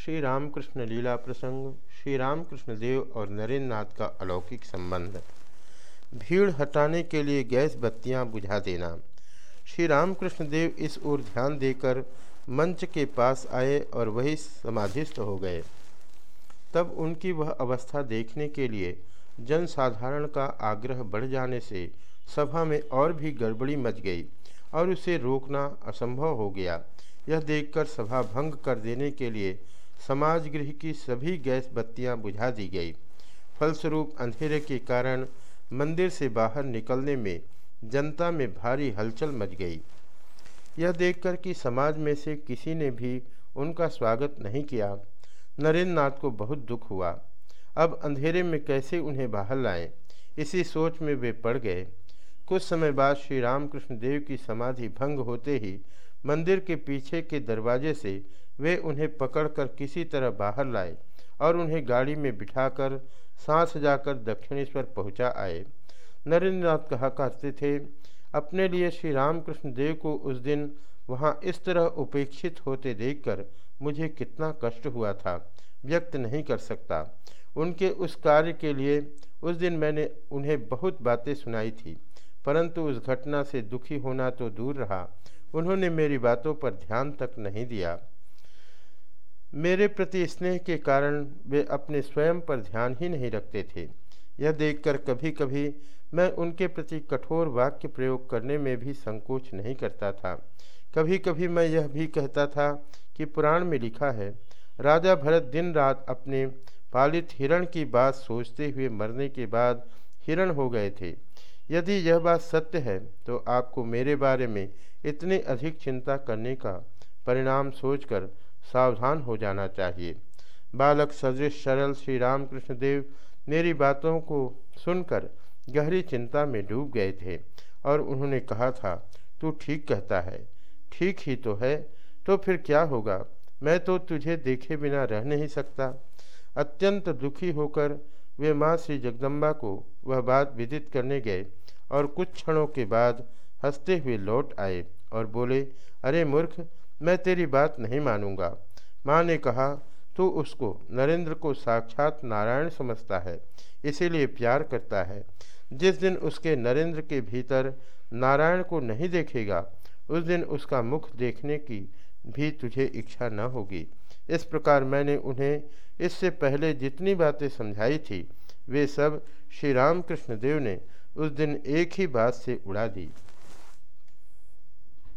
श्री रामकृष्ण लीला प्रसंग श्री रामकृष्ण देव और नरेंद्र नाथ का अलौकिक संबंध। भीड़ हटाने के लिए गैस बत्तियाँ बुझा देना। श्री रामकृष्ण देव इस ओर ध्यान देकर मंच के पास आए और वही समाधिस्थ हो गए। तब उनकी वह अवस्था देखने के लिए जनसाधारण का आग्रह बढ़ जाने से सभा में और भी गड़बड़ी मच गई और उसे रोकना असंभव हो गया। यह देखकर सभा भंग कर देने के लिए समाज गृह की सभी गैस बत्तियाँ बुझा दी गई। फलस्वरूप अंधेरे के कारण मंदिर से बाहर निकलने में, जनता में भारी हलचल मच गई। यह देखकर कि समाज में से किसी ने भी उनका स्वागत नहीं किया। नरेंद्र नाथ को बहुत दुख हुआ। अब अंधेरे में कैसे उन्हें बाहर लाएँ? इसी सोच में वे पड़ गए। कुछ समय बाद श्री रामकृष्ण देव की समाधि भंग होते ही मंदिर के पीछे के दरवाजे से वे उन्हें पकड़कर किसी तरह बाहर लाए और उन्हें गाड़ी में बिठाकर सांस जाकर दक्षिणेश्वर पहुँचा आए। नरेंद्र नाथ कहा करते थे, अपने लिए श्री रामकृष्ण देव को उस दिन वहाँ इस तरह उपेक्षित होते देखकर मुझे कितना कष्ट हुआ था, व्यक्त नहीं कर सकता। उनके उस कार्य के लिए उस दिन मैंने उन्हें बहुत बातें सुनाई थी, परंतु उस घटना से दुखी होना तो दूर रहा। उन्होंने मेरी बातों पर ध्यान तक नहीं दिया। मेरे प्रति स्नेह के कारण वे अपने स्वयं पर ध्यान ही नहीं रखते थे। यह देखकर कभी कभी मैं उनके प्रति कठोर वाक्य प्रयोग करने में भी संकोच नहीं करता था। कभी कभी मैं यह भी कहता था कि पुराण में लिखा है, राजा भरत दिन रात अपने पालित हिरण की बात सोचते हुए मरने के बाद हिरण हो गए थे। यदि यह बात सत्य है तो आपको मेरे बारे में इतनी अधिक चिंता करने का परिणाम सोचकर सावधान हो जाना चाहिए। बालक सदृश, सरल श्री रामकृष्ण देव मेरी बातों को सुनकर गहरी चिंता में डूब गए थे और उन्होंने कहा था, तू ठीक कहता है। ठीक ही तो है तो फिर क्या होगा? मैं तो तुझे देखे बिना रह नहीं सकता। अत्यंत दुखी होकर वे माँ श्री जगदम्बा को वह बात विदित करने गए। और कुछ क्षणों के बाद हँसते हुए लौट आए और बोले, अरे मूर्ख, मैं तेरी बात नहीं मानूँगा। माँ ने कहा, तू उसको नरेंद्र को साक्षात नारायण समझता है, इसीलिए प्यार करता है। जिस दिन उसके नरेंद्र के भीतर नारायण को नहीं देखेगा, उस दिन उसका मुख देखने की भी तुझे इच्छा न होगी। इस प्रकार मैंने उन्हें इससे पहले जितनी बातें समझाई थी वे सब श्री रामकृष्ण देव ने उस दिन एक ही बात से उड़ा दी।